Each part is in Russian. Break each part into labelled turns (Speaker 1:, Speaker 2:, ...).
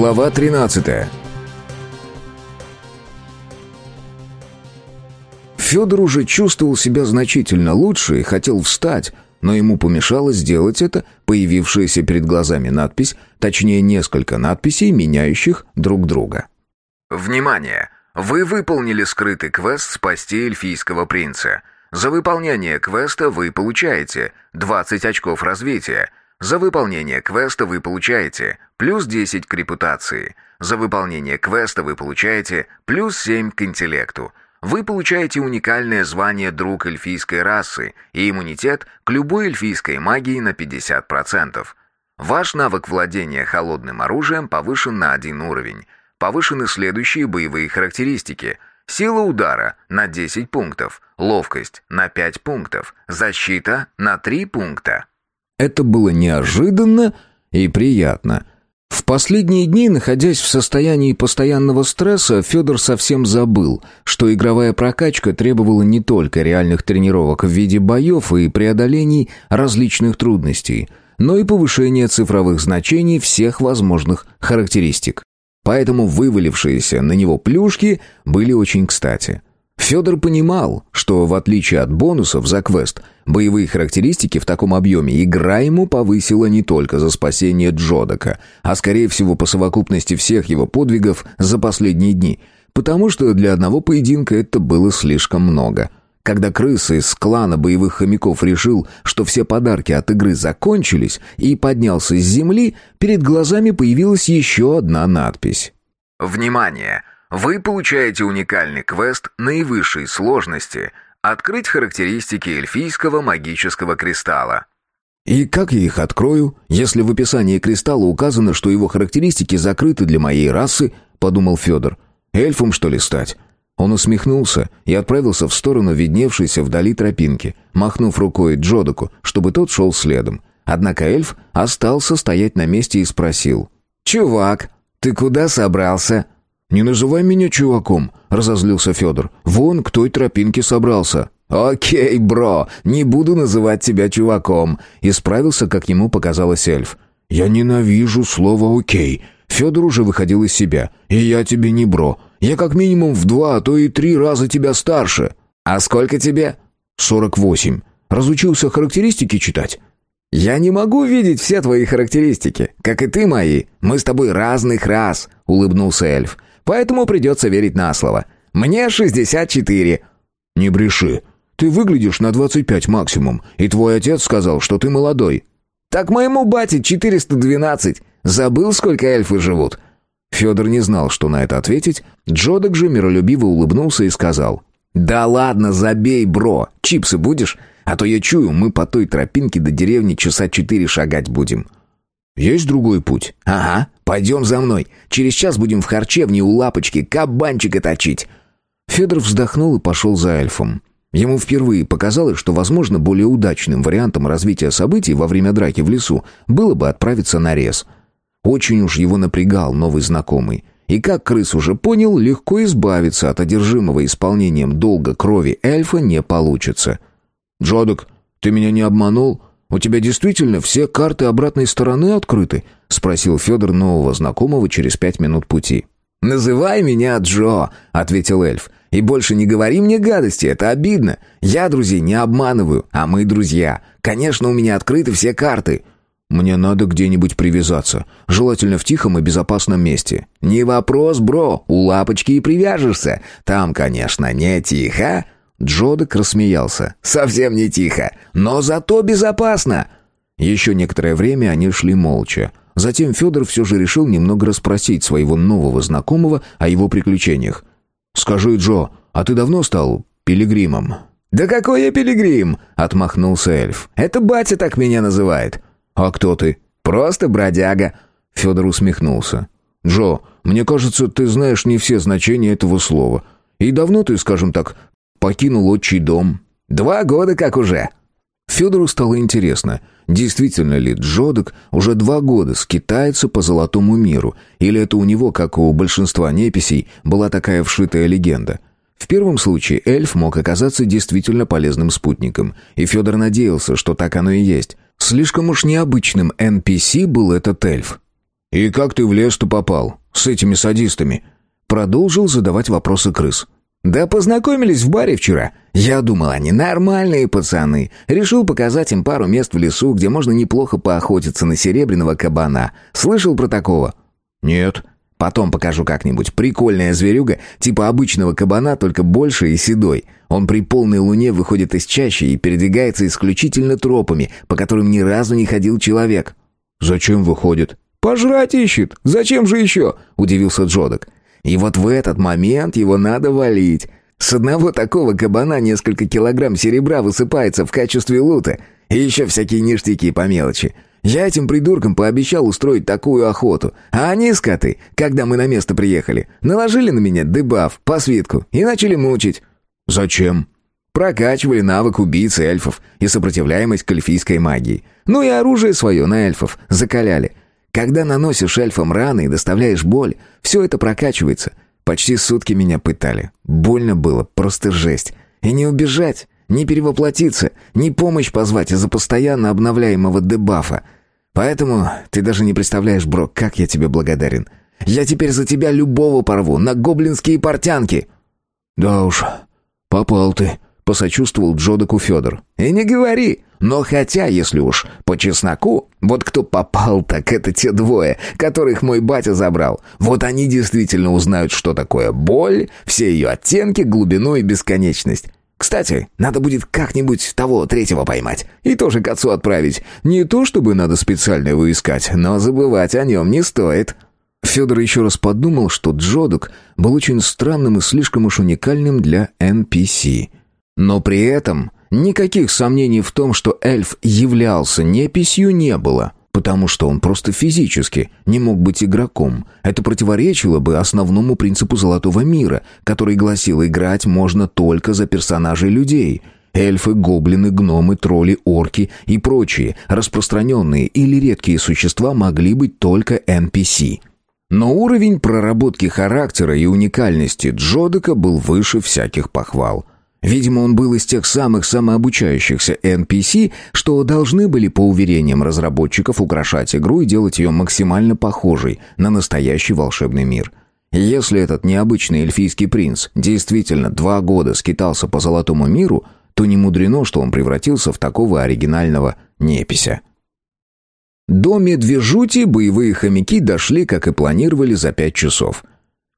Speaker 1: Глава 13 Федор уже чувствовал себя значительно лучше и хотел встать, но ему помешало сделать это появившаяся перед глазами надпись, точнее несколько надписей, меняющих друг друга. «Внимание! Вы выполнили скрытый квест «Спасти эльфийского принца». За выполнение квеста вы получаете 20 очков развития. За выполнение квеста вы получаете плюс 10 к репутации. За выполнение квеста вы получаете плюс 7 к интеллекту. Вы получаете уникальное звание «Друг эльфийской расы» и иммунитет к любой эльфийской магии на 50%. Ваш навык владения холодным оружием повышен на один уровень. Повышены следующие боевые характеристики. Сила удара на 10 пунктов, ловкость на 5 пунктов, защита на 3 пункта.
Speaker 2: Это было неожиданно и приятно. В последние дни, находясь в состоянии постоянного стресса, Федор совсем забыл, что игровая прокачка требовала не только реальных тренировок в виде боев и преодолений различных трудностей, но и повышения цифровых значений всех возможных характеристик. Поэтому вывалившиеся на него плюшки были очень кстати – Федор понимал, что в отличие от бонусов за квест, боевые характеристики в таком объеме игра ему повысила не только за спасение Джодака, а скорее всего по совокупности всех его подвигов за последние дни, потому что для одного поединка это было слишком много. Когда крыса из клана боевых хомяков решил, что все подарки от игры закончились, и поднялся с земли, перед глазами появилась еще одна надпись.
Speaker 1: «Внимание! Вы получаете уникальный квест наивысшей сложности «Открыть характеристики эльфийского магического кристалла».
Speaker 2: «И как я их открою, если в описании кристалла указано, что его характеристики закрыты для моей расы?» — подумал Федор. «Эльфом, что ли, стать?» Он усмехнулся и отправился в сторону видневшейся вдали тропинки, махнув рукой Джодаку, чтобы тот шел следом. Однако эльф остался стоять на месте и спросил.
Speaker 1: «Чувак, ты куда собрался?»
Speaker 2: «Не называй меня чуваком», — разозлился Федор. «Вон к той тропинке собрался».
Speaker 1: «Окей, бро, не буду называть тебя чуваком», — исправился, как ему показалось эльф.
Speaker 2: «Я ненавижу слово «окей». Федор уже выходил из себя. «И я тебе не бро. Я как минимум в два, а то и три раза тебя старше».
Speaker 1: «А сколько тебе?»
Speaker 2: «Сорок восемь. Разучился характеристики читать?»
Speaker 1: «Я не могу видеть все твои характеристики, как и ты мои. Мы с тобой разных рас», — улыбнулся эльф поэтому придется верить на слово. Мне 64».
Speaker 2: «Не бреши. Ты выглядишь на 25 максимум, и твой отец сказал, что ты молодой».
Speaker 1: «Так моему бате 412. Забыл, сколько эльфы живут?»
Speaker 2: Федор не знал, что на это ответить. Джодок же миролюбиво улыбнулся и сказал.
Speaker 1: «Да ладно, забей, бро. Чипсы будешь? А то я чую, мы по той тропинке до деревни часа четыре шагать будем».
Speaker 2: «Есть другой путь?»
Speaker 1: «Ага. Пойдем за мной. Через час будем в харчевне у лапочки кабанчика точить».
Speaker 2: Федор вздохнул и пошел за эльфом. Ему впервые показалось, что, возможно, более удачным вариантом развития событий во время драки в лесу было бы отправиться на рез. Очень уж его напрягал новый знакомый. И как крыс уже понял, легко избавиться от одержимого исполнением долга крови эльфа не получится. «Джодок, ты меня не обманул?» «У тебя действительно все карты обратной стороны открыты?» — спросил Федор нового знакомого через пять минут пути.
Speaker 1: «Называй меня Джо», — ответил эльф. «И больше не говори мне гадости, это обидно. Я друзей не обманываю, а мы друзья. Конечно, у меня открыты все карты».
Speaker 2: «Мне надо где-нибудь привязаться, желательно в тихом и безопасном месте».
Speaker 1: «Не вопрос, бро, у лапочки и привяжешься. Там, конечно, не тихо,
Speaker 2: Джодек рассмеялся.
Speaker 1: «Совсем не тихо, но зато безопасно!»
Speaker 2: Еще некоторое время они шли молча. Затем Федор все же решил немного расспросить своего нового знакомого о его приключениях. «Скажи, Джо, а ты давно стал пилигримом?»
Speaker 1: «Да какой я пилигрим?» — отмахнулся эльф. «Это батя так меня называет».
Speaker 2: «А кто ты?»
Speaker 1: «Просто бродяга».
Speaker 2: Федор усмехнулся. «Джо, мне кажется, ты знаешь не все значения этого слова. И давно ты, скажем так, Покинул отчий дом.
Speaker 1: Два года как уже.
Speaker 2: Федору стало интересно, действительно ли Джодок уже два года скитается по золотому миру, или это у него, как у большинства неписей, была такая вшитая легенда. В первом случае эльф мог оказаться действительно полезным спутником, и Федор надеялся, что так оно и есть. Слишком уж необычным NPC был этот эльф.
Speaker 1: «И как ты в лес-то попал? С этими садистами?» Продолжил задавать вопросы крыс.
Speaker 2: «Да познакомились в баре вчера. Я думал, они нормальные пацаны. Решил показать им пару мест в лесу, где можно неплохо поохотиться на серебряного кабана. Слышал про такого?»
Speaker 1: «Нет».
Speaker 2: «Потом покажу как-нибудь. Прикольная зверюга, типа обычного кабана, только больше и седой. Он при полной луне выходит из чащи и передвигается исключительно тропами, по которым ни разу не ходил человек».
Speaker 1: «Зачем выходит?»
Speaker 2: «Пожрать ищет. Зачем же еще?» — удивился Джодок. И вот в этот момент его надо валить. С одного такого кабана несколько килограмм серебра высыпается в качестве лута. И еще всякие ништяки по мелочи. Я этим придуркам пообещал устроить такую охоту. А они, скоты, когда мы на место приехали, наложили на меня дебаф по свитку и начали мучить.
Speaker 1: Зачем?
Speaker 2: Прокачивали навык убийцы эльфов и сопротивляемость к эльфийской магии. Ну и оружие свое на эльфов закаляли. Когда наносишь эльфам раны и доставляешь боль, все это прокачивается. Почти сутки меня пытали. Больно было, просто жесть. И не убежать, не перевоплотиться, не помощь позвать из-за постоянно обновляемого дебафа. Поэтому ты даже не представляешь, бро, как я тебе благодарен. Я теперь за тебя любого порву, на гоблинские портянки.
Speaker 1: Да уж, попал ты, посочувствовал Джодаку Федор.
Speaker 2: И не говори. Но хотя, если уж по чесноку, вот кто попал, так это те двое, которых мой батя забрал. Вот они действительно узнают, что такое боль, все ее оттенки, глубину и бесконечность. Кстати, надо будет как-нибудь того третьего поймать и тоже к отцу отправить. Не то чтобы надо специально его искать, но забывать о нем не стоит».
Speaker 1: Федор еще раз подумал, что Джодок был очень странным и слишком уж уникальным для NPC. Но при этом Никаких сомнений в том, что эльф являлся неписью, не было, потому что он просто физически не мог быть игроком. Это противоречило бы основному принципу Золотого мира, который гласил «играть можно только за персонажей людей». Эльфы, гоблины, гномы, тролли, орки и прочие распространенные или редкие существа могли быть только NPC. Но уровень проработки характера и уникальности Джодека был выше всяких похвал. Видимо, он был из тех самых самообучающихся NPC, что должны были, по уверениям разработчиков, украшать игру и делать ее максимально похожей на настоящий волшебный мир. Если этот необычный эльфийский принц действительно два года скитался по Золотому миру, то не мудрено, что он превратился в такого оригинального непися. До Медвежути боевые хомяки дошли, как и планировали, за пять часов.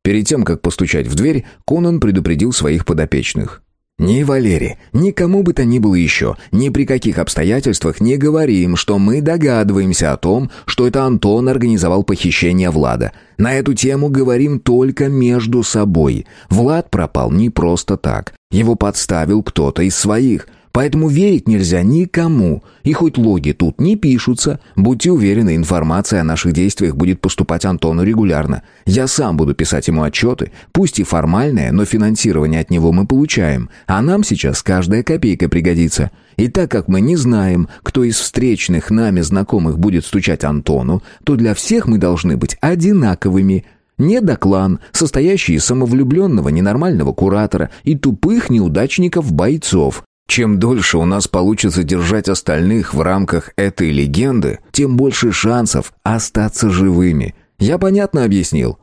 Speaker 1: Перед тем, как постучать в дверь, Конан предупредил своих подопечных. Ни Валере, ни кому бы то ни было еще, ни при каких обстоятельствах не говорим, что мы догадываемся о том, что это Антон организовал похищение Влада. На эту тему говорим только между собой. Влад пропал не просто так. Его подставил кто-то из своих – Поэтому верить нельзя никому. И хоть логи тут не пишутся, будьте уверены, информация о наших действиях будет поступать Антону регулярно. Я сам буду писать ему отчеты, пусть и формальное, но финансирование от него мы получаем. А нам сейчас каждая копейка пригодится. И так как мы не знаем, кто из встречных нами знакомых будет стучать Антону, то для всех мы должны быть одинаковыми – Недоклан, состоящий из самовлюбленного ненормального куратора и тупых неудачников-бойцов, чем дольше у нас получится держать остальных в рамках этой легенды, тем больше шансов остаться живыми. Я понятно объяснил?»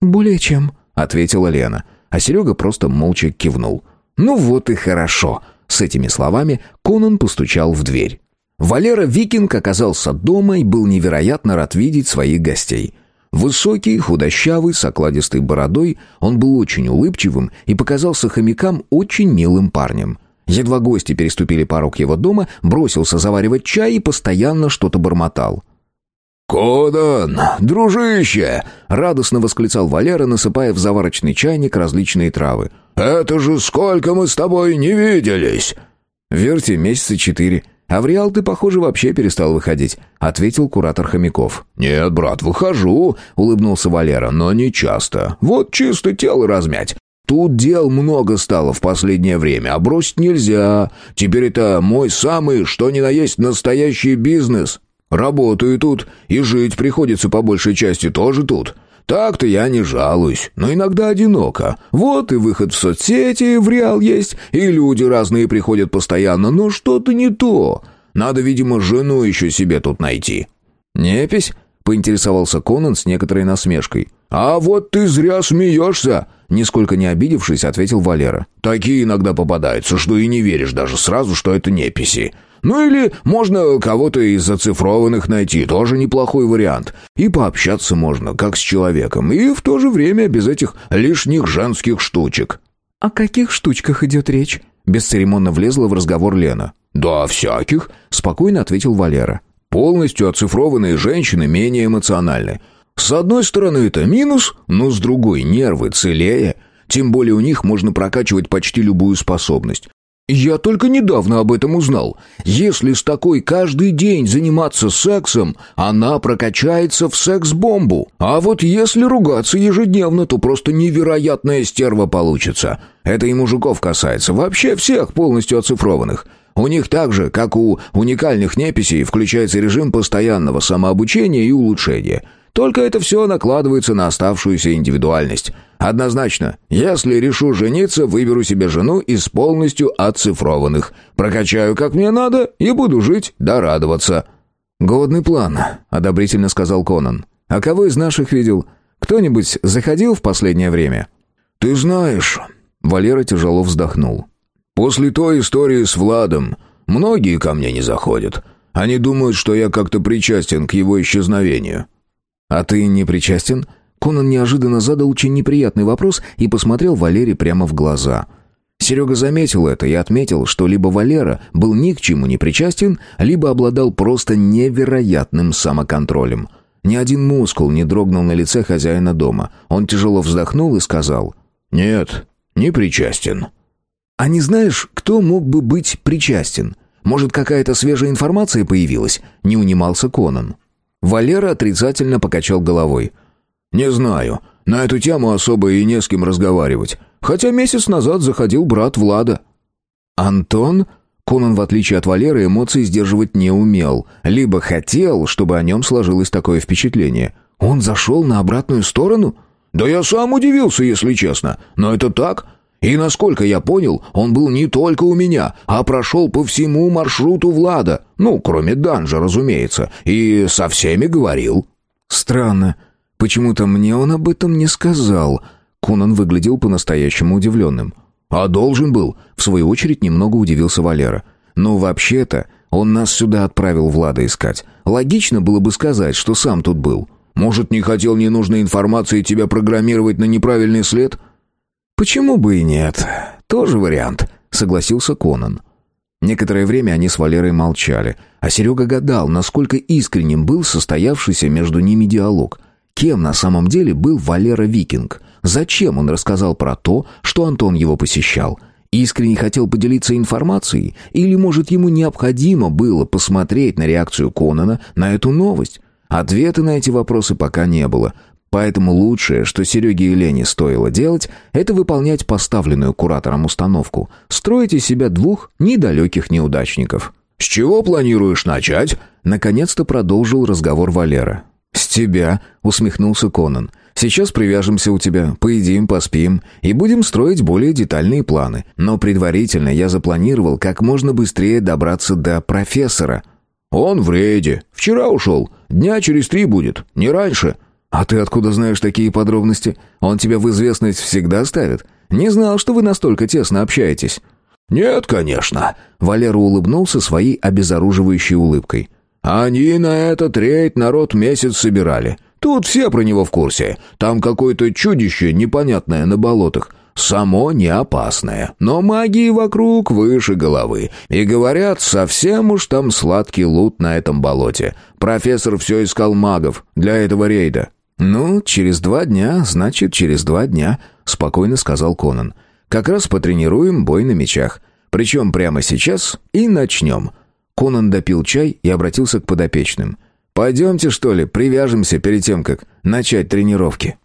Speaker 2: «Более чем», —
Speaker 1: ответила Лена. А Серега просто молча кивнул. «Ну вот и хорошо». С этими словами Конан постучал в дверь. Валера Викинг оказался дома и был невероятно рад видеть своих гостей. Высокий, худощавый, с окладистой бородой, он был очень улыбчивым и показался хомякам очень милым парнем. Едва гости переступили порог его дома, бросился заваривать чай и постоянно что-то бормотал.
Speaker 3: «Кодан, дружище!» — радостно восклицал Валера, насыпая в заварочный чайник различные травы. «Это же сколько мы с тобой не виделись!»
Speaker 1: «Верьте, месяца четыре. А в Реал ты, похоже, вообще перестал выходить», — ответил куратор хомяков.
Speaker 3: «Нет, брат, выхожу», — улыбнулся Валера, — «но не часто. Вот чисто тело размять. Тут дел много стало в последнее время, а бросить нельзя. Теперь это мой самый, что ни на есть, настоящий бизнес. Работаю тут, и жить приходится по большей части тоже тут. Так-то я не жалуюсь, но иногда одиноко. Вот и выход в соцсети в Реал есть, и люди разные приходят постоянно, но что-то не то. Надо, видимо, жену еще себе тут найти».
Speaker 1: «Непись?»
Speaker 2: поинтересовался Конан с некоторой насмешкой.
Speaker 3: «А вот ты зря смеешься!»
Speaker 2: Нисколько не обидевшись, ответил Валера.
Speaker 3: «Такие иногда попадаются, что и не веришь даже сразу, что это неписи. Ну или можно кого-то из зацифрованных найти, тоже неплохой вариант. И пообщаться можно, как с человеком, и в то же время без этих лишних женских штучек».
Speaker 2: «О каких штучках идет речь?» Бесцеремонно влезла в разговор Лена.
Speaker 3: «Да, всяких», — спокойно ответил Валера. «Полностью оцифрованные женщины менее эмоциональны. С одной стороны это минус, но с другой нервы целее. Тем более у них можно прокачивать почти любую способность. «Я только недавно об этом узнал. Если с такой каждый день заниматься сексом, она прокачается в секс-бомбу. А вот если ругаться ежедневно, то просто невероятная стерва получится. Это и мужиков касается, вообще всех полностью оцифрованных. У них так же, как у уникальных неписей, включается режим постоянного самообучения и улучшения». Только это все накладывается на оставшуюся индивидуальность. Однозначно, если решу жениться, выберу себе жену из полностью оцифрованных. Прокачаю как мне надо и буду жить да радоваться».
Speaker 2: «Годный план», — одобрительно сказал Конан. «А кого из наших видел? Кто-нибудь заходил в последнее время?»
Speaker 3: «Ты знаешь...» — Валера тяжело вздохнул. «После той истории с Владом многие ко мне не заходят. Они думают, что я как-то причастен к его исчезновению».
Speaker 2: «А ты не причастен?» Конан неожиданно задал очень неприятный вопрос и посмотрел Валере прямо в глаза. Серега заметил это и отметил, что либо Валера был ни к чему не причастен, либо обладал просто невероятным самоконтролем. Ни один мускул не дрогнул на лице хозяина дома. Он тяжело вздохнул и сказал
Speaker 3: «Нет, не причастен».
Speaker 2: «А не знаешь, кто мог бы быть причастен? Может, какая-то свежая информация появилась?» — не унимался Конан. Валера отрицательно покачал головой.
Speaker 3: «Не знаю. На эту тему особо и не с кем разговаривать. Хотя месяц назад заходил брат Влада».
Speaker 2: «Антон?» Конан, в отличие от Валеры, эмоции сдерживать не умел. Либо хотел, чтобы о нем сложилось такое впечатление. «Он зашел на обратную сторону?»
Speaker 3: «Да я сам удивился, если честно. Но это так. И, насколько я понял, он был не только у меня, а прошел по всему маршруту Влада. Ну, кроме Данжа, разумеется. И со всеми говорил».
Speaker 2: «Странно. Почему-то мне он об этом не сказал». Кунан выглядел по-настоящему удивленным.
Speaker 3: «А должен был?»
Speaker 2: В свою очередь немного удивился Валера. «Ну, вообще-то, он нас сюда отправил Влада искать. Логично было бы сказать, что сам тут был».
Speaker 3: «Может, не хотел ненужной информации тебя программировать на неправильный след?»
Speaker 2: «Почему бы и нет? Тоже вариант», — согласился Конан. Некоторое время они с Валерой молчали, а Серега гадал, насколько искренним был состоявшийся между ними диалог. Кем на самом деле был Валера Викинг? Зачем он рассказал про то, что Антон его посещал? Искренне хотел поделиться информацией? Или, может, ему необходимо было посмотреть на реакцию Конана на эту новость? Ответа на эти вопросы пока не было, Поэтому лучшее, что Сереге и Лене стоило делать, это выполнять поставленную куратором установку, строить из себя двух недалеких неудачников.
Speaker 3: «С чего планируешь начать?»
Speaker 2: Наконец-то продолжил разговор Валера.
Speaker 3: «С тебя», — усмехнулся Конан.
Speaker 2: «Сейчас привяжемся у тебя, поедим, поспим и будем строить более детальные планы. Но предварительно я запланировал как можно быстрее добраться до профессора».
Speaker 3: «Он в рейде. Вчера ушел. Дня через три будет. Не раньше».
Speaker 2: «А ты откуда знаешь такие подробности? Он тебя в известность всегда ставит? Не знал, что вы настолько тесно общаетесь».
Speaker 3: «Нет, конечно», —
Speaker 2: Валера улыбнулся своей обезоруживающей улыбкой.
Speaker 3: «Они на этот рейд народ месяц собирали. Тут все про него в курсе. Там какое-то чудище непонятное на болотах. Само не опасное, но магии вокруг выше головы. И говорят, совсем уж там сладкий лут на этом болоте. Профессор все искал магов для этого рейда.
Speaker 2: «Ну, через два дня, значит, через два дня», — спокойно сказал Конан. «Как раз потренируем бой на мечах. Причем прямо сейчас и начнем». Конан допил чай и обратился к подопечным. «Пойдемте, что ли, привяжемся перед тем, как начать тренировки».